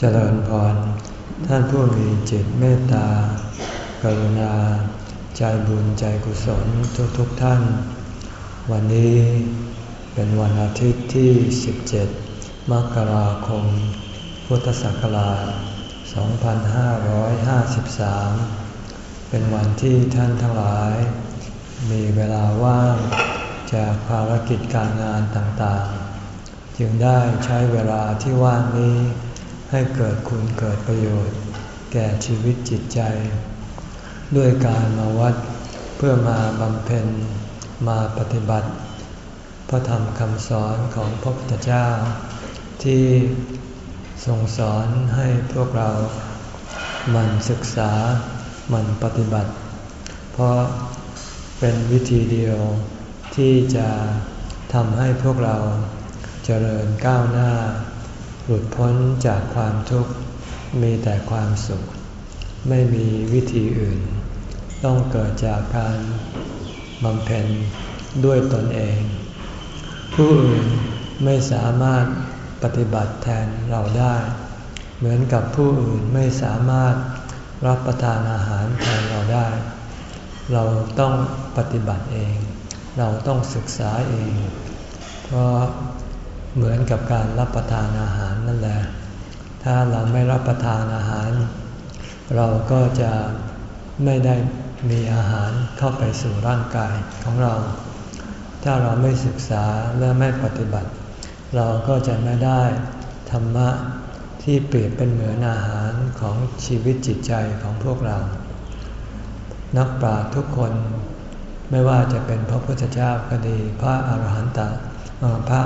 เจริญพร ท่านผู้มีจิตเมตตา กรุณา ใจบุญใจกุศลทุกทุกท่าน วันนี้เป็นวันอาทิตย์ที่ 17 มกราคม พุทธศักราช 2553 เป็นวันที่ท่านทั้งหลาย มีเวลาว่างจากภารกิจการงานต่างๆ จึงได้ใช้เวลาที่ว่างนี้ ให้เกิดคุณเกิดประโยชน์ แก่ชีวิตจิตใจ ด้วยการมาวัดเพื่อมาบำเพ็ญมาปฏิบัติ พระธรรมคำสอนของพระพุทธเจ้า ที่ทรงสอนให้พวกเรามันศึกษามันปฏิบัติ เพราะเป็นวิธีเดียวที่จะทำให้พวกเราเจริญก้าวหน้า หลุดพ้นจากความทุกข์มีแต่ความสุข ไม่มีวิธีอื่น ต้องเกิดจากการบำเพ็ญด้วยตนเอง ผู้อื่นไม่สามารถปฏิบัติแทนเราได้ เหมือนกับผู้อื่นไม่สามารถรับประทานอาหารแทนเราได้ เราต้องปฏิบัติเอง เราต้องศึกษาเอง เพราะ เหมือนกับการรับประทานอาหารนั่นแหละ ถ้าเราไม่รับประทานอาหาร เราก็จะไม่ได้มีอาหารเข้าไปสู่ร่างกายของเรา ถ้าเราไม่ศึกษาและไม่ปฏิบัติ เราก็จะไม่ได้ธรรมะที่เปรียบเป็นเหมือนอาหารของชีวิตจิตใจของพวกเรา นักปราชญ์ทุกคนไม่ว่าจะเป็นพระพุทธเจ้าก็ดี พระอาหารหันตพระ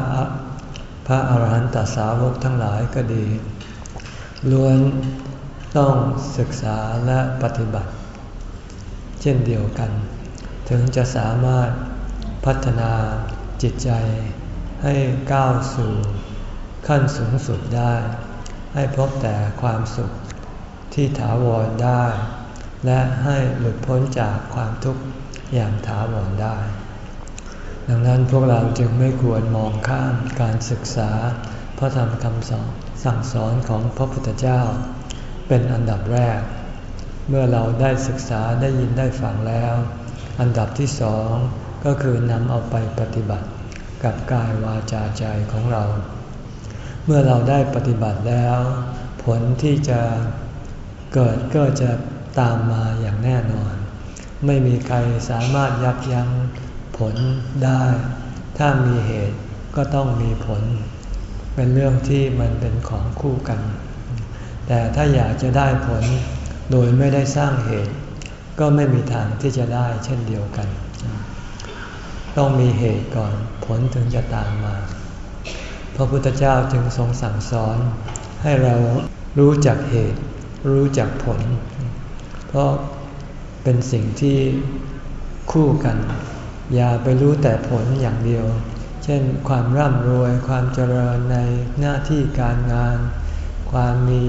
พระอาหารหันตสาวกทั้งหลายก็ดี ล้วนต้องศึกษาและปฏิบัติ เช่นเดียวกัน ถึงจะสามารถพัฒนาจิตใจให้ก้าวสู่ขั้นสูงสุดได้ ให้พบแต่ความสุขที่ถาวรได้ และให้หลุดพ้นจากความทุกข์อย่างถาวรได้ ดังนั้นพวกเราจึงไม่ควรมองข้ามการศึกษา พระธรรมคำสอนสั่งสอนของพระพุทธเจ้า เป็นอันดับแรก เมื่อเราได้ศึกษาได้ยินได้ฟังแล้ว อันดับที่สองก็คือนำเอาไปปฏิบัติกับกายวาจาใจของเรา เมื่อเราได้ปฏิบัติแล้ว ผลที่จะเกิดก็จะตามมาอย่างแน่นอน ไม่มีใครสามารถยับยั้ง ผลได้ ถ้ามีเหตุก็ต้องมีผล เป็นเรื่องที่มันเป็นของคู่กัน แต่ถ้าอยากจะได้ผลโดยไม่ได้สร้างเหตุ ก็ไม่มีทางที่จะได้เช่นเดียวกัน ต้องมีเหตุก่อนผลถึงจะตามมา พระพุทธเจ้าจึงทรงสั่งสอน ให้เรารู้จักเหตุ รู้จักผล เพราะเป็นสิ่งที่คู่กัน อย่าไปรู้แต่ผลอย่างเดียว เช่น ความร่ำรวย ความเจริญในหน้าที่การงาน ความมี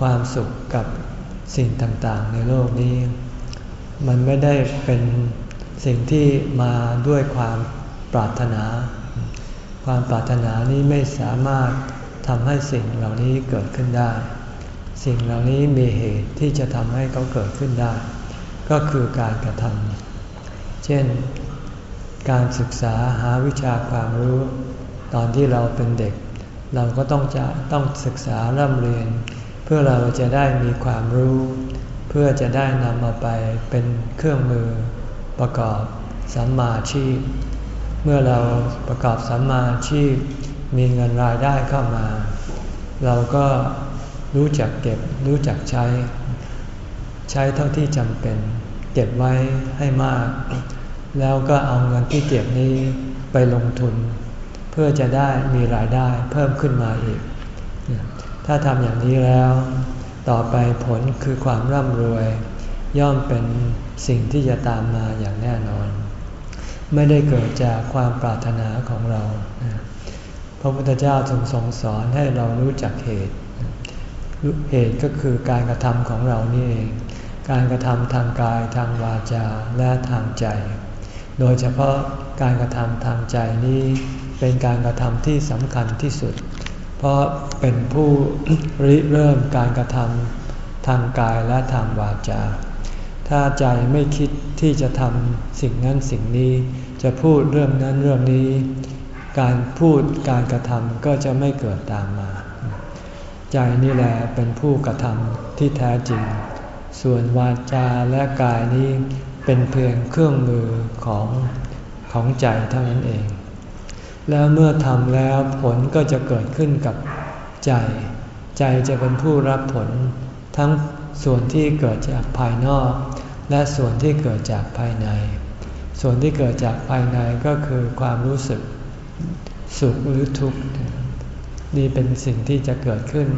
ความสุขกับสิ่งต่างๆ ในโลกนี้ มันไม่ได้เป็นสิ่งที่มาด้วยความปรารถนา ความปรารถนานี้ไม่สามารถทำให้สิ่งเหล่านี้เกิดขึ้นได้ สิ่งเหล่านี้มีเหตุที่จะทำให้เขาเกิดขึ้นได้ ก็คือการกระทำ เช่น การศึกษาหาวิชาความรู้ ตอนที่เราเป็นเด็ก เราก็ต้องจะต้องศึกษาร่ำเรียน เพื่อเราจะได้มีความรู้ เพื่อจะได้นำมาไปเป็นเครื่องมือ ประกอบสัมมาชีพ เมื่อเราประกอบสัมมาชีพ มีเงินรายได้เข้ามา เราก็รู้จักเก็บรู้จักใช้ ใช้เท่าที่จำเป็น เก็บไว้ให้มาก แล้วก็เอาเงินที่เก็บนี้ไปลงทุน เพื่อจะได้มีรายได้เพิ่มขึ้นมาอีก ถ้าทำอย่างนี้แล้ว ต่อไปผลคือความร่ำรวย ย่อมเป็นสิ่งที่จะตามมาอย่างแน่นอน ไม่ได้เกิดจากความปรารถนาของเรา พระพุทธเจ้าทรงสงสอนให้เรารู้จักเหตุ เหตุก็คือการกระทำของเรานี่เอง การกระทำทางกายทางวาจาและทางใจ โดยเฉพาะการกระทำทางใจนี้เป็นการกระทำที่สำคัญที่สุด เพราะเป็นผู้ริเริ่มการกระทำทางกายและทางวาจา ถ้าใจไม่คิดที่จะทำสิ่งนั้นสิ่งนี้จะพูดเรื่องนั้นเรื่องนี้ การพูดการกระทำก็จะไม่เกิดตามมา ใจนี่แหละเป็นผู้กระทำที่แท้จริง ส่วนวาจาและกายนี้เป็นเพียงเครื่องมือของของใจเท่านั้นเอง แล้วเมื่อทำแล้วผลก็จะเกิดขึ้นกับใจ ใจจะเป็นผู้รับผล ทั้งส่วนที่เกิดจากภายนอก และส่วนที่เกิดจากภายใน ส่วนที่เกิดจากภายในก็คือความรู้สึกสุขหรือทุกข์นี่เป็นสิ่งที่จะเกิดขึ้น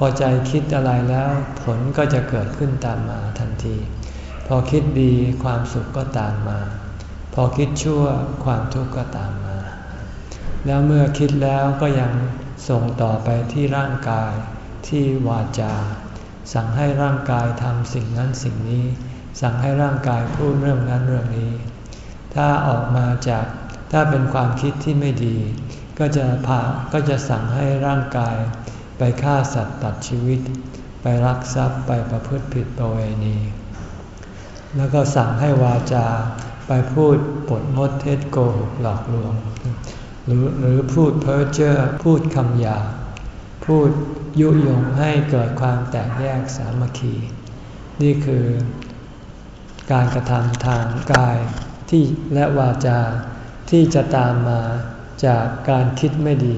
พอใจคิดอะไรแล้วผลก็จะเกิดขึ้นตามมาทันที พอคิดดีความสุขก็ตามมา พอคิดชั่วความทุกข์ก็ตามมา แล้วเมื่อคิดแล้วก็ยังส่งต่อไปที่ร่างกายที่วาจา สั่งให้ร่างกายทำสิ่งนั้นสิ่งนี้ สั่งให้ร่างกายพูดเรื่องนั้นเรื่องนี้ ถ้าออกมาจากถ้าเป็นความคิดที่ไม่ดี ก็จะพาก็จะสั่งให้ร่างกาย ไปฆ่าสัตว์ตัดชีวิต ไปรักทรัพย์ไปประพฤติผิดประเวณี แล้วก็สั่งให้วาจาไปพูดปดมดเท็จโกหกหลอกลวง หรือหรือพูดเพ้อเจ้อพูดคำหยาพูดยุยงให้เกิดความแตกแยกสามัคคี นี่คือการกระทำทางกายที่และวาจาที่จะตามมาจากการคิดไม่ดี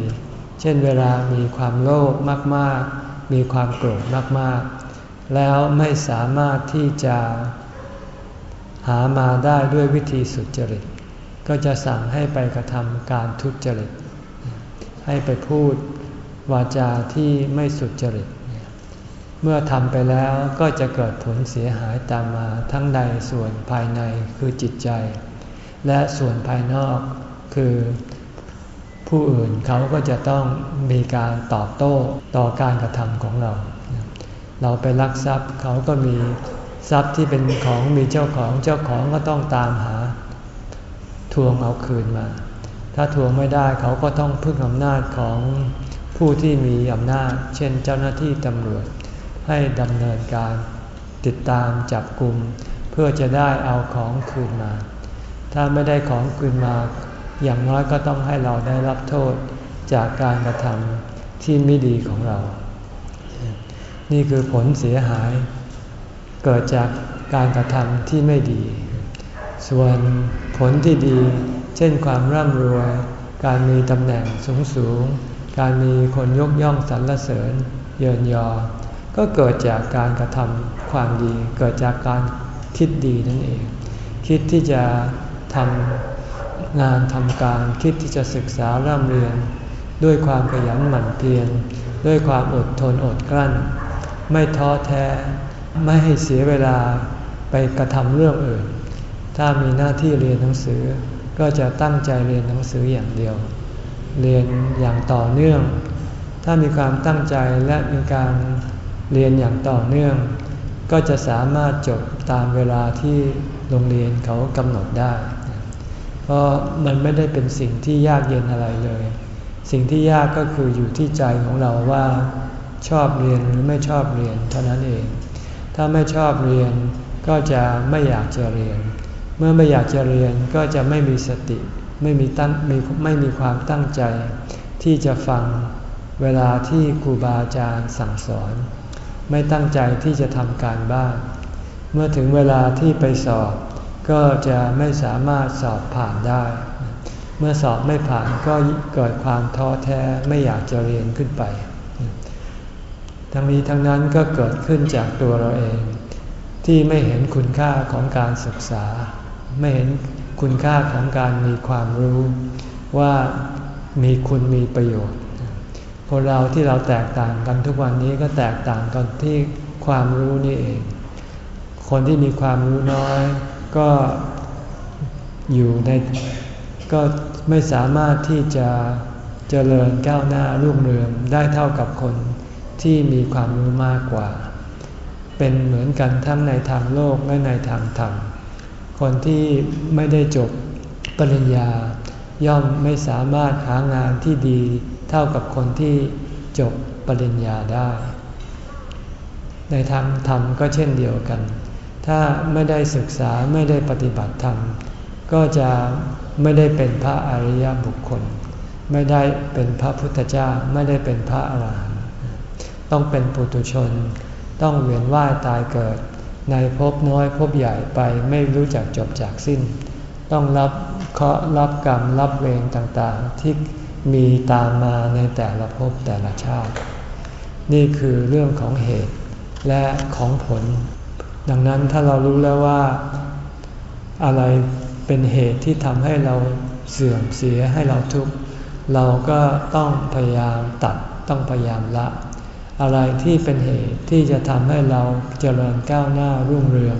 เช่นเวลามีความโลภมากๆ มีความโกรธมากๆ แล้วไม่สามารถที่จะหามาได้ด้วยวิธีสุจริต ก็จะสั่งให้ไปกระทำการทุจริต ให้ไปพูดวาจาที่ไม่สุจริต เมื่อทำไปแล้วก็จะเกิดผลเสียหายตามมาทั้งในส่วนภายในคือจิตใจ และส่วนภายนอกคือ ผู้อื่นเขาก็จะต้องมีการตอบโต้ต่อการกระทำของเรา เราไปลักทรัพย์เขาก็มีทรัพย์ที่เป็นของมีเจ้าของเจ้าของก็ต้องตามหา ทวงเอาคืนมา ถ้าทวงไม่ได้เขาก็ต้องพึ่งอำนาจของผู้ที่มีอำนาจ เช่นเจ้าหน้าที่ตำรวจให้ดำเนินการติดตามจับกลุ่มเพื่อจะได้เอาของคืนมา ถ้าไม่ได้ของคืนมา อย่างน้อยก็ต้องให้เราได้รับโทษจากการกระทำที่ไม่ดีของเรา นี่คือผลเสียหาย เกิดจากการกระทำที่ไม่ดี ส่วนผลที่ดี เช่นความร่ำรวย การมีตำแหน่งสูงสูง การมีคนยกย่องสรรเสริญ เยินยอ ก็เกิดจากการกระทำความดี เกิดจากการคิดดีนั่นเอง คิดที่จะทำ งานทำการคิดที่จะศึกษาร่ำเรียน ด้วยความขยันหมั่นเพียรด้วยความอดทนอดกลั้น ไม่ท้อแท้ ไม่ให้เสียเวลาไปกระทำเรื่องอื่น ถ้ามีหน้าที่เรียนหนังสือก็จะตั้งใจเรียนหนังสืออย่างเดียว เรียนอย่างต่อเนื่อง ถ้ามีความตั้งใจและมีการเรียนอย่างต่อเนื่อง ก็จะสามารถจบตามเวลาที่โรงเรียนเขากำหนดได้ ราะมันไม่ได้เป็นสิ่งที่ยากเย็นอะไรเลย สิ่งที่ยากก็คืออยู่ที่ใจของเราว่า ชอบเรียนหรือไม่ชอบเรียนเท่านั้นเอง ถ้าไม่ชอบเรียนก็จะไม่อยากจะเรียน เมื่อไม่อยากจะเรียนก็จะไม่มีสติ ไม่มีตั้งมีไม่มีความตั้งใจ ที่จะฟังเวลาที่ครูบาอาจารย์สั่งสอน ไม่ตั้งใจที่จะทำการบ้าน เมื่อถึงเวลาที่ไปสอบ ก็จะไม่สามารถสอบผ่านได้ เมื่อสอบไม่ผ่านก็เกิดความท้อแท้ไม่อยากจะเรียนขึ้นไป ทั้งนี้ทั้งนั้นก็เกิดขึ้นจากตัวเราเอง ที่ไม่เห็นคุณค่าของการศึกษา ไม่เห็นคุณค่าของการมีความรู้ว่ามีคุณมีประโยชน์คนเราที่เราแตกต่างกันทุกวันนี้ก็แตกต่างกันที่ความรู้นี่เอง คนที่มีความรู้น้อย ก็อยู่ในก็ไม่สามารถที่จะเจริญก้าวหน้ารุ่งเรืองได้เท่ากับคนที่มีความรู้มากกว่า เป็นเหมือนกันทั้งในทางโลกและในทางธรรม คนที่ไม่ได้จบปริญญา ย่อมไม่สามารถหางานที่ดีเท่ากับคนที่จจบปริญญาได้ ในทางธรรมก็เช่นเดียวกัน ถ้าไม่ได้ศึกษาไม่ได้ปฏิบัติธรรม ก็จะไม่ได้เป็นพระอริยบุคคล ไม่ได้เป็นพระพุทธเจ้าไม่ได้เป็นพระอรหันต์ต้องเป็นปุถุชน ต้องเวียนว่ายตายเกิด ในภพน้อยภพใหญ่ไปไม่รู้จักจบจากสิ้น ต้องรับเคราะห์รับกรรมรับเวรต่างๆ ที่มีตามมาในแต่ละภพแต่ละชาติ นี่คือเรื่องของเหตุและของผล ดังนั้นถ้าเรารู้แล้วว่าอะไรเป็นเหตุที่ทำให้เราเสื่อมเสียให้เราทุกข์เราก็ต้องพยายามตัดต้องพยายามละ อะไรที่เป็นเหตุที่จะทำให้เราเจริญก้าวหน้ารุ่งเรือง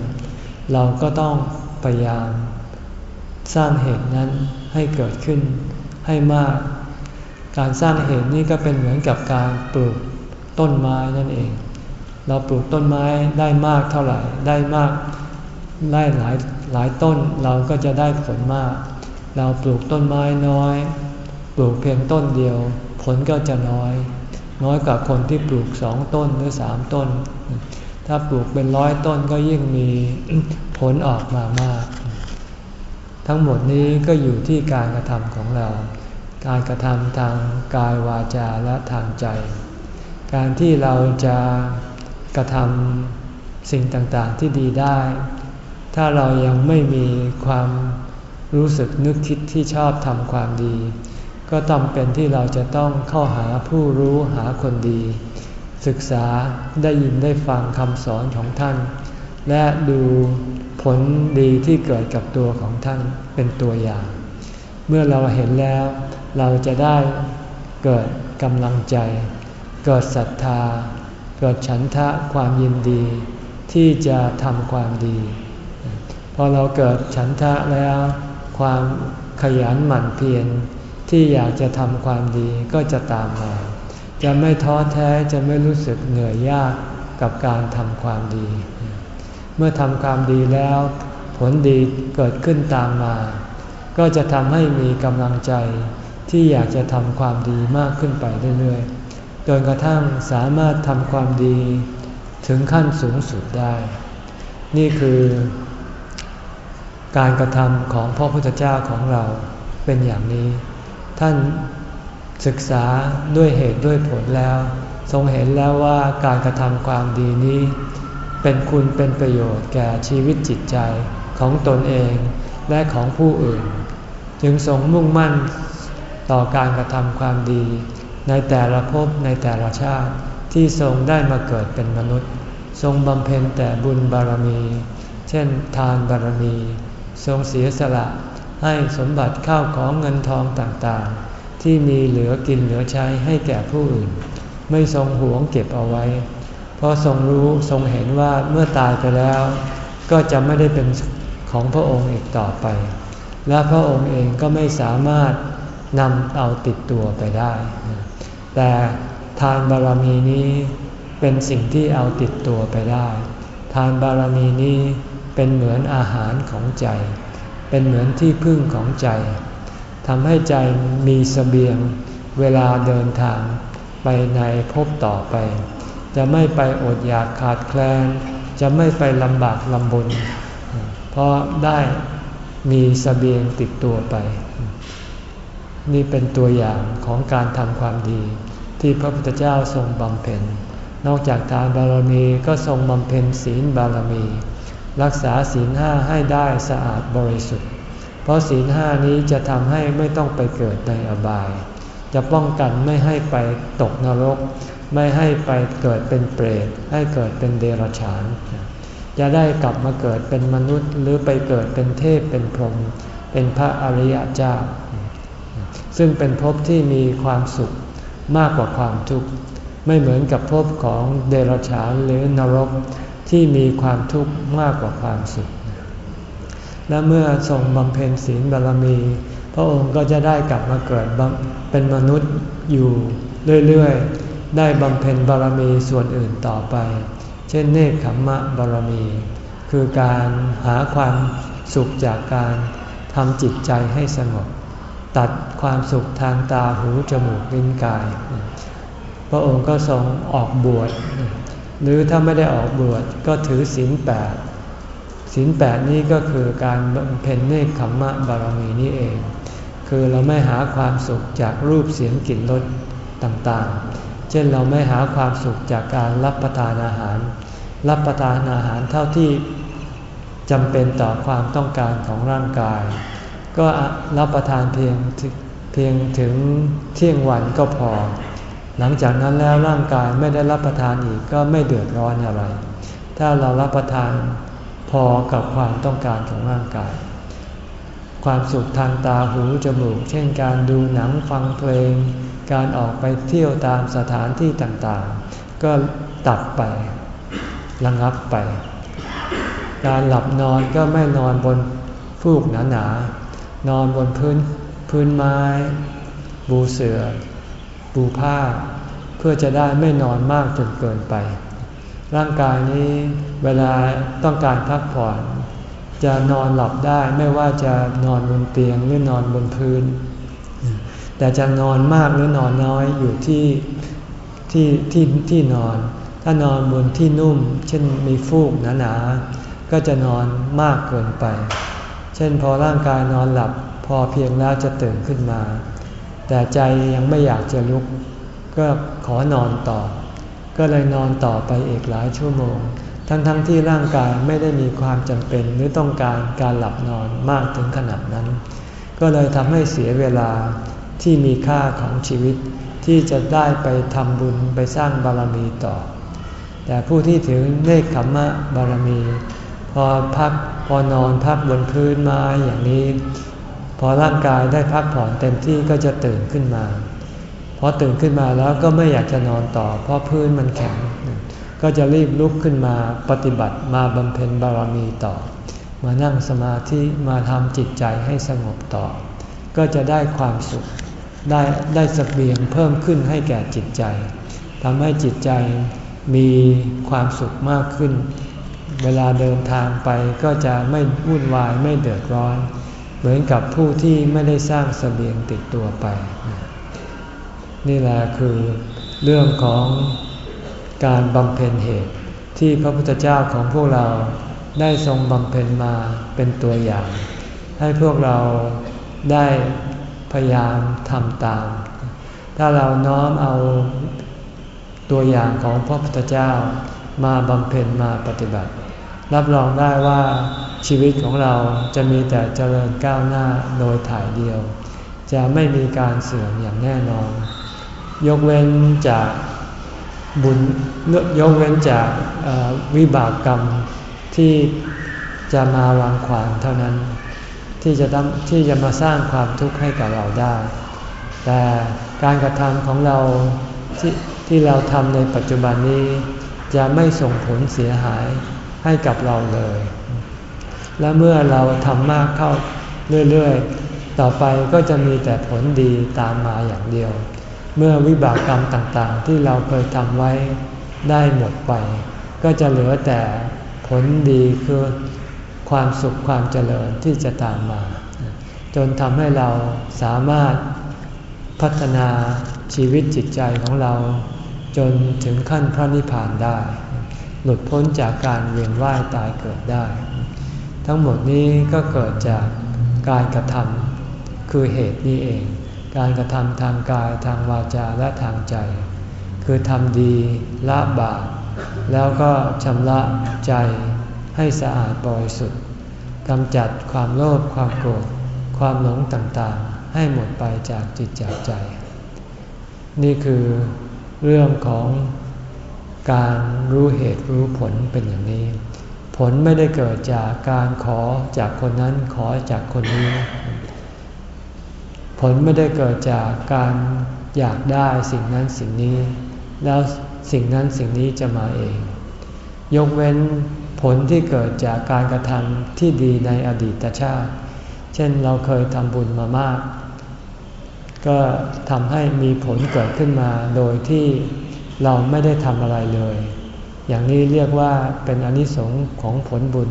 เราก็ต้องพยายาม สร้างเหตุนั้นให้เกิดขึ้นให้มาก การสร้างเหตุนี้ก็เป็นเหมือนกับการปลูกต้นไม้นั่นเอง เราปลูกต้นไม้ได้มากเท่าไหร่ ได้มากได้หลายหลายต้นเราก็จะได้ผลมาก เราปลูกต้นไม้น้อย ปลูกเพียงต้นเดียว ผลก็จะน้อย น้อยกว่าคนที่ปลูกสองต้นหรือสามต้น ถ้าปลูกเป็นร้อยต้นก็ยิ่งมีผลออกมามาก ทั้งหมดนี้ก็อยู่ที่การกระทำของเรา การกระทำทางกายวาจาและทางใจ การที่เราจะ กระทำสิ่งต่างๆที่ดีได้ ถ้าเรายังไม่มีความรู้สึกนึกคิดที่ชอบทำความดี ก็จำเป็นที่เราจะต้องเข้าหาผู้รู้หาคนดี ศึกษาได้ยินได้ฟังคำสอนของท่าน และดูผลดีที่เกิดกับตัวของท่านเป็นตัวอย่าง เมื่อเราเห็นแล้วเราจะได้เกิดกำลังใจ เกิดศรัทธา เกิดฉันทะความยินดีที่จะทำความดี พอเราเกิดฉันทะแล้ว ความขยันหมั่นเพียรที่อยากจะทำความดีก็จะตามมา จะไม่ท้อแท้จะไม่รู้สึกเหนื่อยยากกับการทำความดี เมื่อทำความดีแล้ว ผลดีเกิดขึ้นตามมา ก็จะทำให้มีกำลังใจที่อยากจะทำความดีมากขึ้นไปเรื่อยๆ จนกระทั่งสามารถทำความดีถึงขั้นสูงสุดได้ นี่คือการกระทำของพระพุทธเจ้าของเราเป็นอย่างนี้ ท่านศึกษาด้วยเหตุด้วยผลแล้ว ทรงเห็นแล้วว่าการกระทำความดีนี้ เป็นคุณเป็นประโยชน์แก่ชีวิตจิตใจของตนเองและของผู้อื่น จึงทรงมุ่งมั่นต่อการกระทำความดี ในแต่ละภพในแต่ละชาติที่ทรงได้มาเกิดเป็นมนุษย์ ทรงบำเพ็ญแต่บุญบารมี เช่น ทานบารมี ทรงเสียสละให้สมบัติข้าวของเงินทองต่างๆ ที่มีเหลือกินเหลือใช้ให้แก่ผู้อื่น ไม่ทรงหวงเก็บเอาไว้ เพราะทรงรู้ทรงเห็นว่าเมื่อตายไปแล้ว ก็จะไม่ได้เป็นของพระองค์อีกต่อไป และพระองค์เองก็ไม่สามารถ นำเอาติดตัวไปได้ แต่ทานบารมีนี้เป็นสิ่งที่เอาติดตัวไปได้ ทานบารมีนี้เป็นเหมือนอาหารของใจ เป็นเหมือนที่พึ่งของใจทำให้ใจมีสเสบียงเวลาเดินทางไปในภพต่อไป จะไม่ไปอดอยากขาดแคลน จะไม่ไปลำบากลำบน เพราะได้มีสเสบียงติดตัวไป นี่เป็นตัวอย่างของการทำความดี ที่พระพุทธเจ้าทรงบำเพ็ญ นอกจากทานบารมีก็ทรงบำเพ็ญศีลบารมี รักษาศีลห้าให้ได้สะอาดบริสุทธิ์ เพราะศีลห้านี้จะทำให้ไม่ต้องไปเกิดในอบาย จะป้องกันไม่ให้ไปตกนรก ไม่ให้ไปเกิดเป็นเปรต ให้เกิดเป็นเดรัจฉาน จะได้กลับมาเกิดเป็นมนุษย์หรือไปเกิดเป็นเทพเป็นพรหมเป็นพระอริยเจ้า ซึ่งเป็นภพที่มีความสุขมากกว่าความทุกข์ ไม่เหมือนกับภพของเดรัจฉานหรือนรกที่มีความทุกข์มากกว่าความสุข และเมื่อทรงบำเพ็ญศีลบารมี พระองค์ก็จะได้กลับมาเกิดเป็นมนุษย์อยู่เรื่อยๆ ได้บำเพ็ญบารมีส่วนอื่นต่อไป เช่นเนคขมมะบารมี คือการหาความสุขจากการทำจิตใจให้สงบ ตัดความสุขทางตาหูจมูกลิ้นกาย พระองค์ก็ทรงออกบวช หรือถ้าไม่ได้ออกบวชก็ถือศีลแปดศีลแปดนี้ก็คือการเพ็ญเนคขมมะบารมีนี่เอง คือเราไม่หาความสุขจากรูปเสียงกลิ่นรสต่างๆ เช่นเราไม่หาความสุขจากการรับประทานอาหาร รับประทานอาหารเท่าที่จำเป็นต่อความต้องการของร่างกาย ก็รับประทานเพียงเพียงถึงเที่ยงวันก็พอ หลังจากนั้นแล้วร่างกายไม่ได้รับประทานอีกก็ไม่เดือดร้อนอะไร ถ้าเรารับประทานพอกับความต้องการของร่างกาย ความสุขทางตาหูจมูก เช่นการดูหนังฟังเพลง การออกไปเที่ยวตามสถานที่ต่างๆ ก็ตัดไประงับไป การหลับนอนก็ไม่นอนบนฟูกหนาๆ นอนบนพื้นพื้นไม้ บูเสือปูผ้า เพื่อจะได้ไม่นอนมากจนเกินไป ร่างกายนี้เวลาต้องการพักผ่อน จะนอนหลับได้ไม่ว่าจะนอนบนเตียงหรือนอนบนพื้น แต่จะนอนมากหรือนอนน้อยอยู่ที่ที่ที่ที่นอน ถ้านอนบนที่นุ่ม เช่นมีฟูกหนาๆก็จะนอนมากเกินไป เช่นพอร่างกายนอนหลับพอเพียงแล้วจะตื่นขึ้นมา แต่ใจยังไม่อยากจะลุก ก็ขอนอนต่อ ก็เลยนอนต่อไปอีกหลายชั่วโมง ทั้งๆทที่ร่างกายไม่ได้มีความจำเป็นหรือต้องการการหลับนอนมากถึงขนาดนั้น ก็เลยทำให้เสียเวลาที่มีค่าของชีวิตที่จะได้ไปทำบุญไปสร้างบารมีต่อ แต่ผู้ที่ถือเนคขมมะบารมี พอพักพอนอนพักบนพื้นไม้อย่างนี้ พอร่างกายได้พักผ่อนเต็มที่ก็จะตื่นขึ้นมา พอตื่นขึ้นมาแล้วก็ไม่อยากจะนอนต่อ เพราะพื้นมันแข็ง ก็จะรีบลุกขึ้นมาปฏิบัติมาบำเพ็ญบารมีต่อ มานั่งสมาธิมาทำจิตใจให้สงบต่อ ก็จะได้ความสุข ได้ได้สเบียงเพิ่มขึ้นให้แก่จิตใจทำให้จิตใจมีความสุขมากขึ้น เวลาเดินทางไปก็จะไม่วุ่นวายไม่เดือดร้อน เหมือนกับผู้ที่ไม่ได้สร้างสเสบียงติดตัวไป นี่แหละคือเรื่องของการบำเพ็ญเหตุ ที่พระพุทธเจ้าของพวกเราได้ทรงบำเพ็ญมาเป็นตัวอย่าง ให้พวกเราได้พยายามทำตาม ถ้าเราน้อมเอาตัวอย่างของพระพุทธเจ้ามาบำเพ็ญมาปฏิบัติ รับรองได้ว่าชีวิตของเราจะมีแต่เจริญก้าวหน้าโดยถ่ายเดียว จะไม่มีการเสื่อมอย่างแน่นอน ยกเว้นจากบุญยกเว้นจากวิบากกรรมที่จะมารังขวางเท่านั้น ที่จะทำที่จะมาสร้างความทุกข์ให้กับเราได้ แต่การกระทำของเราที่ที่เราทำในปัจจุบันนี้จะไม่ส่งผลเสียหาย ให้กับเราเลย และเมื่อเราทำมากเข้าเรื่อยๆ ต่อไปก็จะมีแต่ผลดีตามมาอย่างเดียว เมื่อวิบากกรรมต่างๆ ที่เราเคยทำไว้ได้หมดไป ก็จะเหลือแต่ผลดีคือความสุขความเจริญที่จะตามมา จนทำให้เราสามารถพัฒนาชีวิตจิตใจของเรา จนถึงขั้นพระนิพพานได้ หลุดพ้นจากการเวียนว่ายตายเกิดได้ ทั้งหมดนี้ก็เกิดจากการกระทำคือเหตุนี้เอง การกระทำทางกายทางวาจาและทางใจ คือทำดีละบาปแล้วก็ชำระใจให้สะอาดบริสุทธิ์กำจัดความโลภความโกรธความหลงต่างๆ ให้หมดไปจากจิตจากใจ นี่คือเรื่องของ การรู้เหตุรู้ผลเป็นอย่างนี้ ผลไม่ได้เกิดจากการขอจากคนนั้นขอจากคนนี้ ผลไม่ได้เกิดจากการอยากได้สิ่งนั้นสิ่งนี้ แล้วสิ่งนั้นสิ่งนี้จะมาเอง ยกเว้นผลที่เกิดจากการกระทำที่ดีในอดีตชาติ เช่นเราเคยทำบุญมามาก ก็ทำให้มีผลเกิดขึ้นมาโดยที่ เราไม่ได้ทำอะไรเลย อย่างนี้เรียกว่าเป็นอนิสงค์ของผลบุญ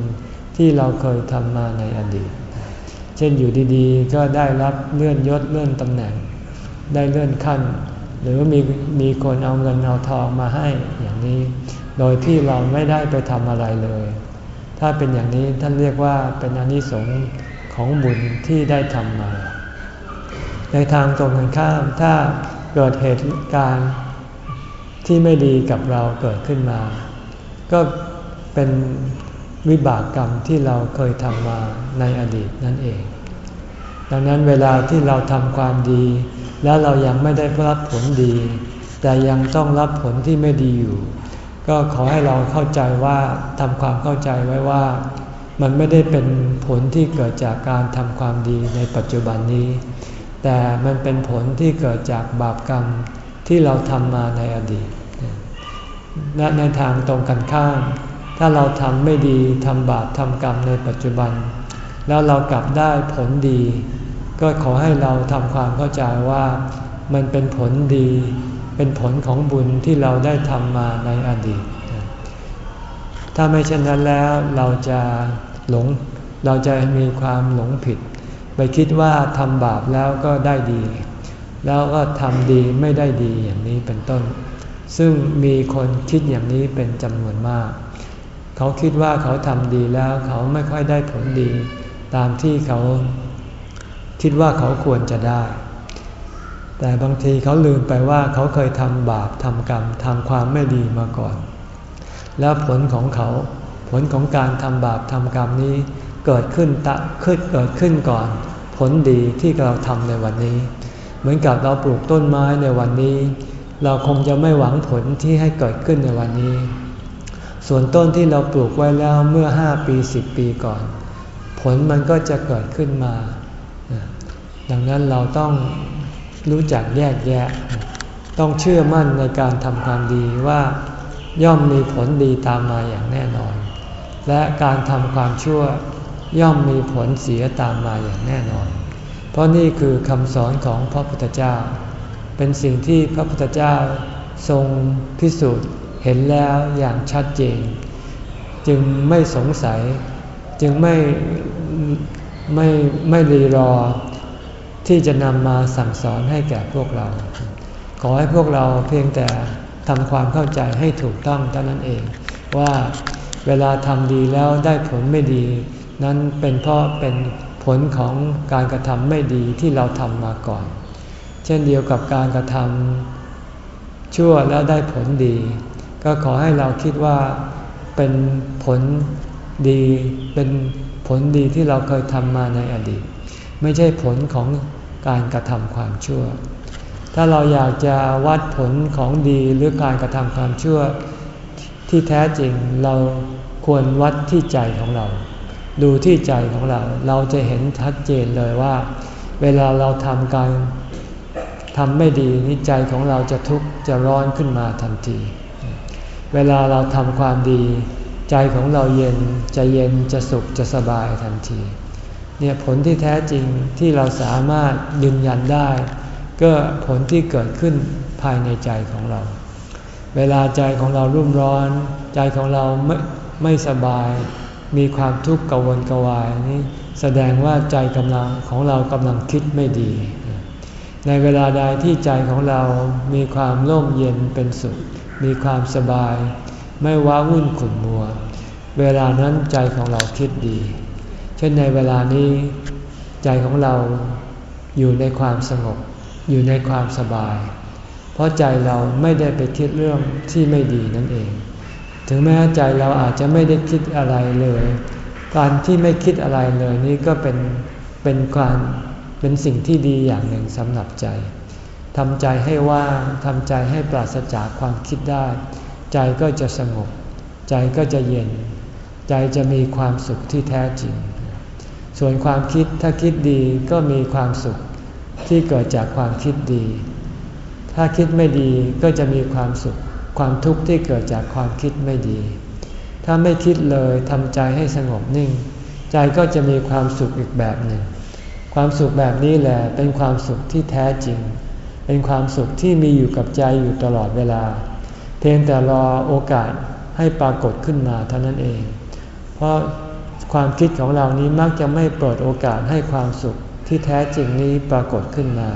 ที่เราเคยทำมาในอดีต เช่นอยู่ดีๆ ก็ได้รับเลื่อนยศเลื่อนตำแหน่ง ได้เลื่อนขั้น หรือมีมีคนเอาเงินเอาทองมาให้อย่างนี้ โดยที่เราไม่ได้ไปทำอะไรเลย ถ้าเป็นอย่างนี้ท่านเรียกว่าเป็นอนิสงส์ของบุญที่ได้ทำมา ในทางตรงกันข้ามถ้าเกิดเหตุการณ์ ที่ไม่ดีกับเราเกิดขึ้นมา ก็เป็นวิบากกรรมที่เราเคยทำมาในอดีตนั่นเอง ดังนั้นเวลาที่เราทำความดี แล้วเรายังไม่ได้รับผลดี แต่ยังต้องรับผลที่ไม่ดีอยู่ ก็ขอให้เราเข้าใจว่าทำความเข้าใจไว้ว่า มันไม่ได้เป็นผลที่เกิดจากการทำความดีในปัจจุบันนี้ แต่มันเป็นผลที่เกิดจากบาปกรรมที่เราทำมาในอดีต และในทางตรงกันข้ามถ้าเราทำไม่ดีทำบาปทำกรรมในปัจจุบัน แล้วเรากลับได้ผลดี ก็ขอให้เราทำความเข้าใจว่ามันเป็นผลดี เป็นผลของบุญที่เราได้ทำมาในอดีต ถ้าไม่เช่นนั้นแล้วเราจะหลงเราจะมีความหลงผิด ไปคิดว่าทำบาปแล้วก็ได้ดี แล้วก็ทำดีไม่ได้ดีอย่างนี้เป็นต้น ซึ่งมีคนคิดอย่างนี้เป็นจำนวนมาก เขาคิดว่าเขาทำดีแล้วเขาไม่ค่อยได้ผลดี ตามที่เขาคิดว่าเขาควรจะได้ แต่บางทีเขาลืมไปว่าเขาเคยทำบาปทำกรรมทำความไม่ดีมาก่อน แล้วผลของเขา ผลของการทำบาปทำกรรมนี้เกิดขึ้นตะขึ้นเกิดขึ้นก่อน ผลดีที่เราทำในวันนี้ เหมือนกับเราปลูกต้นไม้ในวันนี้ เราคงจะไม่หวังผลที่ให้เกิดขึ้นในวันนี้ ส่วนต้นที่เราปลูกไว้แล้วเมื่อห้าปีสิบปีก่อน ผลมันก็จะเกิดขึ้นมา ดังนั้นเราต้องรู้จักแยกแยะ ต้องเชื่อมั่นในการทำความดีว่าย่อมมีผลดีตามมาอย่างแน่นอน และการทำความชั่วย่อมมีผลเสียตามมาอย่างแน่นอน เพราะนี่คือคำสอนของพระพุทธเจ้า เป็นสิ่งที่พระพุทธเจ้าทรงพิสูจน์เห็นแล้วอย่างชัดเจน จึงไม่สงสัย จึงไม่ไม่ไม่รีรอ ที่จะนำมาสั่งสอนให้แก่พวกเรา ขอให้พวกเราเพียงแต่ทำความเข้าใจให้ถูกต้องเท่านั้นเอง ว่าเวลาทำดีแล้วได้ผลไม่ดี นั้นเป็นเพราะเป็นผลของการกระทำไม่ดีที่เราทำมาก่อน ช่นเดียวกับการกระทำชั่วแล้วได้ผลดี ก็ขอให้เราคิดว่าเป็นผลดี เป็นผลดีที่เราเคยทำมาในอดีต ไม่ใช่ผลของการกระทำความชั่ว ถ้าเราอยากจะวัดผลของดีหรือการกระทำความชั่วที่แท้จริงเราควรวัดที่ใจของเรา ดูที่ใจของเรา เราจะเห็นชัดเจนเลยว่า เวลาเราทำการ ทำไม่ดีนิจใจของเราจะทุกข์จะร้อนขึ้นมาทันที เวลาเราทำความดี ใจของเราเย็นจะเย็นจะสุขจะสบายทันที เนี่ยผลที่แท้จริงที่เราสามารถยืนยันได้ ก็ผลที่เกิดขึ้นภายในใจของเรา เวลาใจของเรารุ่มร้อน ใจของเราไม่ไม่สบาย มีความทุกข์กังวลกวายนี่แสดงว่าใจกำลังของเรากำลังคิดไม่ดี ในเวลาใดที่ใจของเรามีความร่มเย็นเป็นสุข มีความสบาย ไม่ว้าวุ่นขุ่นมัว เวลานั้นใจของเราคิดดี เช่นในเวลานี้ใจของเราอยู่ในความสงบ อยู่ในความสบาย เพราะใจเราไม่ได้ไปคิดเรื่องที่ไม่ดีนั่นเอง ถึงแม้ใจเราอาจจะไม่ได้คิดอะไรเลย การที่ไม่คิดอะไรเลยนี่ก็เป็นเป็นความ เป็นสิ่งที่ดีอย่างหนึ่งสำหรับใจทำใจให้ว่างทำใจให้ปราศจากความคิดได้ ใจก็จะสงบ ใจก็จะเย็น ใจจะมีความสุขที่แท้จริง ส่วนความคิดถ้าคิดดีก็มีความสุขที่เกิดจากความคิดดี ถ้าคิดไม่ดีก็จะมีความสุข ความทุกข์ที่เกิดจากความคิดไม่ดี ถ้าไม่คิดเลยทำใจให้สงบนิ่ง ใจก็จะมีความสุขอีกแบบหนึ่ง ความสุขแบบนี้แหละเป็นความสุขที่แท้จริง เป็นความสุขที่มีอยู่กับใจอยู่ตลอดเวลา เพียงแต่รอโอกาสให้ปรากฏขึ้นมาเท่านั้นเอง เพราะความคิดของเรานี้มักจะไม่เปิดโอกาสให้ความสุขที่แท้จริงนี้ปรากฏขึ้นมา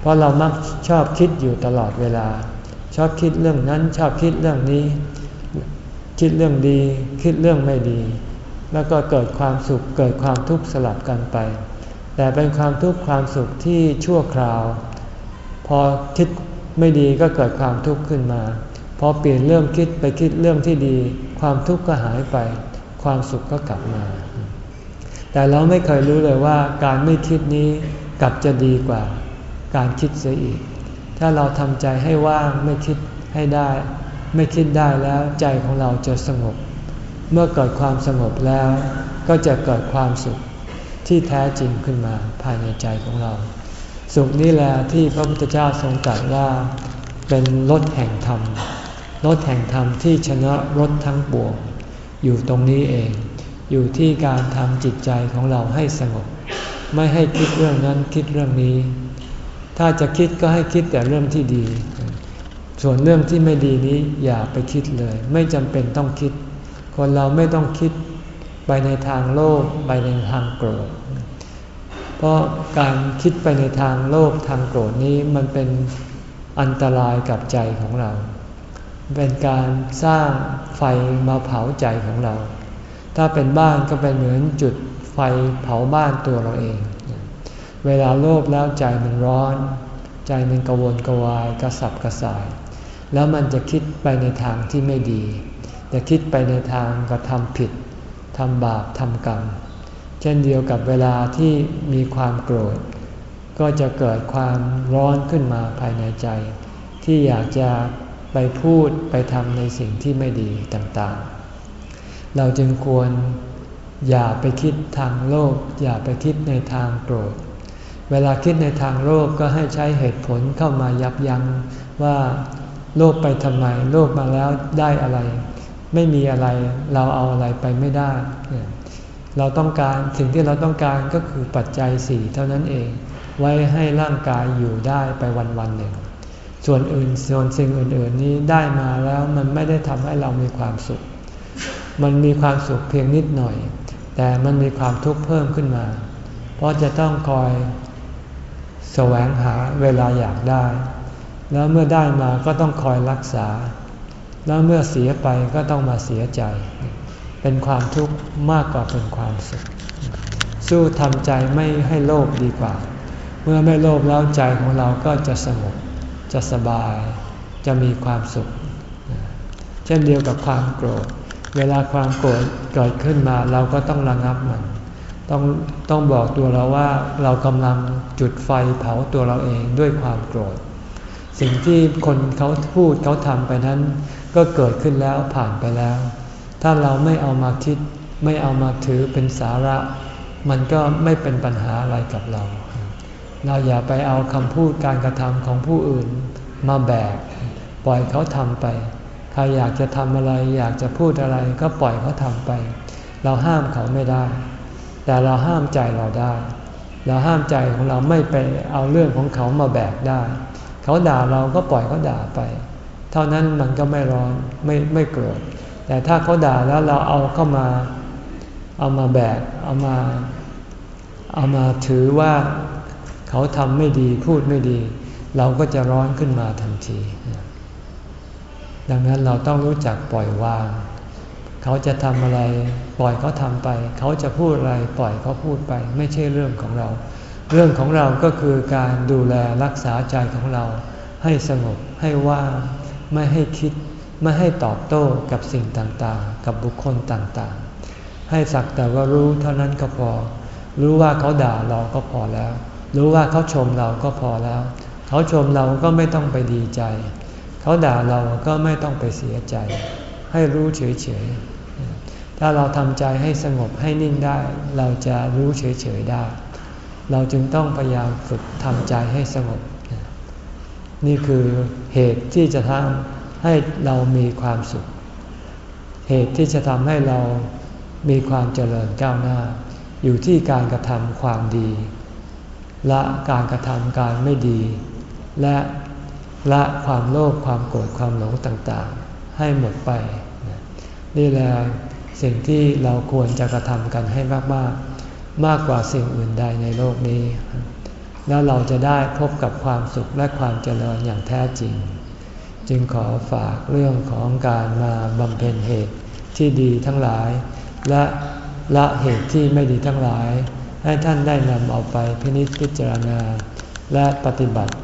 เพราะเรามักชอบคิดอยู่ตลอดเวลา ชอบคิดเรื่องนั้นชอบคิดเรื่องนี้ คิดเรื่องดี คิดเรื่องไม่ดี แล้วก็เกิดความสุขเกิดความทุกข์สลับกันไป แต่เป็นความทุกข์ความสุขที่ชั่วคราว พอคิดไม่ดีก็เกิดความทุกข์ขึ้นมาพอเปลี่ยนเรื่องคิดไปคิดเรื่องที่ดี ความทุกข์ก็หายไป ความสุขก็กลับมา แต่เราไม่เคยรู้เลยว่าการไม่คิดนี้กลับจะดีกว่า การคิดเสียอีก ถ้าเราทำใจให้ว่างไม่คิดให้ได้ ไม่คิดได้แล้วใจของเราจะสงบ เมื่อเกิดความสงบแล้ว ก็จะเกิดความสุข ที่แท้จริงขึ้นมาภายในใจของเรา สุขนี้แหละที่พระพุทธเจ้าทรงตรัสว่าเป็นรถแห่งธรรมรถแห่งธรรมที่ชนะรถทั้งปวง อยู่ตรงนี้เอง อยู่ที่การทำจิตใจของเราให้สงบ ไม่ให้คิดเรื่องนั้นคิดเรื่องนี้ ถ้าจะคิดก็ให้คิดแต่เรื่องที่ดี ส่วนเรื่องที่ไม่ดีนี้อย่าไปคิดเลย ไม่จำเป็นต้องคิด คนเราไม่ต้องคิด ไปในทางโลภไปในทางโกรธ เพราะการคิดไปในทางโลภทางโกรธนี้มันเป็นอันตรายกับใจของเรา เป็นการสร้างไฟมาเผาใจของเรา ถ้าเป็นบ้านก็เป็นเหมือนจุดไฟเผาบ้านตัวเราเอง เวลาโลภแล้วใจมันร้อน ใจมันกระวนกระวายกระสับกระส่าย แล้วมันจะคิดไปในทางที่ไม่ดี จะคิดไปในทางกระทำผิด ทำบาปทำกรรม เช่นเดียวกับเวลาที่มีความโกรธ ก็จะเกิดความร้อนขึ้นมาภายในใจ ที่อยากจะไปพูดไปทำในสิ่งที่ไม่ดีต่างๆ เราจึงควรอย่าไปคิดทางโลภอย่าไปคิดในทางโกรธ เวลาคิดในทางโลกก็ให้ใช้เหตุผลเข้ามายับยั้งว่าโลภไปทำไมโลภมาแล้วได้อะไร ไม่มีอะไรเราเอาอะไรไปไม่ได้ เราต้องการสิ่งที่เราต้องการก็คือปัจจัยสี่เท่านั้นเอง ไว้ให้ร่างกายอยู่ได้ไปวันวันหนึ่ง ส่วนอื่นส่วนสิ่งอื่น ๆ นี้ได้มาแล้วมันไม่ได้ทำให้เรามีความสุข มันมีความสุขเพียงนิดหน่อย แต่มันมีความทุกข์เพิ่มขึ้นมา เพราะจะต้องคอยแสวงหาเวลาอยากได้ แล้วเมื่อได้มาก็ต้องคอยรักษา แล้วเมื่อเสียไปก็ต้องมาเสียใจ เป็นความทุกข์มากกว่าเป็นความสุข สู้ทำใจไม่ให้โลภดีกว่า เมื่อไม่โลภแล้วใจของเราก็จะสงบจะสบาย จะมีความสุข เช่นเดียวกับความโกรธ เวลาความโกรธเกิดขึ้นมาเราก็ต้องระงับมัน ต้องต้องบอกตัวเราว่าเรากำลังจุดไฟเผาตัวเราเองด้วยความโกรธ สิ่งที่คนเขาพูดเขาทำไปนั้น ก็เกิดขึ้นแล้วผ่านไปแล้ว ถ้าเราไม่เอามาคิด ไม่เอามาถือเป็นสาระ มันก็ไม่เป็นปัญหาอะไรกับเรา เราอย่าไปเอาคำพูดการกระทำของผู้อื่นมาแบก ปล่อยเขาทำไป ใครอยากจะทำอะไร อยากจะพูดอะไรก็ปล่อยเขาทำไป เราห้ามเขาไม่ได้ แต่เราห้ามใจเราได้ เราห้ามใจของเราไม่ไปเอาเรื่องของเขามาแบกได้ เขาด่าเราก็ปล่อยเขาด่าไป ท่านั้นมันก็ไม่ร้อนไม่ไม่โกรธแต่ถ้าเขาด่าแล้วเราเอาเข้ามาเอามาแบกเอามาเอามาถือว่าเขาทำไม่ดีพูดไม่ดี เราก็จะร้อนขึ้นมาทันที ดังนั้นเราต้องรู้จักปล่อยวาง เขาจะทำอะไรปล่อยเขาทำไป เขาจะพูดอะไรปล่อยเขาพูดไป ไม่ใช่เรื่องของเรา เรื่องของเราก็คือการดูแลรักษาใจของเราให้สงบให้ว่าง ไม่ให้คิด ไม่ให้ตอบโต้กับสิ่งต่างๆ กับบุคคลต่างๆ ให้สักแต่ว่ารู้เท่านั้นก็พอ รู้ว่าเขาด่าเราก็พอแล้ว รู้ว่าเขาชมเราก็พอแล้ว เขาชมเราก็ไม่ต้องไปดีใจ เขาด่าเราก็ไม่ต้องไปเสียใจ ให้รู้เฉยๆ ถ้าเราทำใจให้สงบให้นิ่งได้ เราจะรู้เฉยๆได้ เราจึงต้องพยายามฝึกทำใจให้สงบ นี่คือ เหตุที่จะทำให้เรามีความสุข เหตุที่จะทำให้เรามีความเจริญก้าวหน้า อยู่ที่การกระทำความดีละการกระทำการไม่ดี และละความโลภความโกรธความหลงต่างๆ ให้หมดไป นี่แหละสิ่งที่เราควรจะกระทำกันให้มากๆ มากกว่าสิ่งอื่นใดในโลกนี้ แล้วเราจะได้พบกับความสุขและความเจริญอย่างแท้จริง จึงขอฝากเรื่องของการมาบำเพ็ญเหตุที่ดีทั้งหลาย และละเหตุที่ไม่ดีทั้งหลาย ให้ท่านได้นำเอาไปพินิจพิจารณา และปฏิบัติ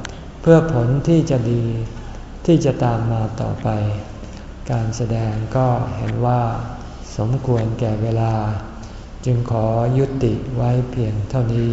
เพื่อผลที่จะดีที่จะตามมาต่อไป การแสดงก็เห็นว่าสมควรแก่เวลา จึงขอยุติไว้เพียงเท่านี้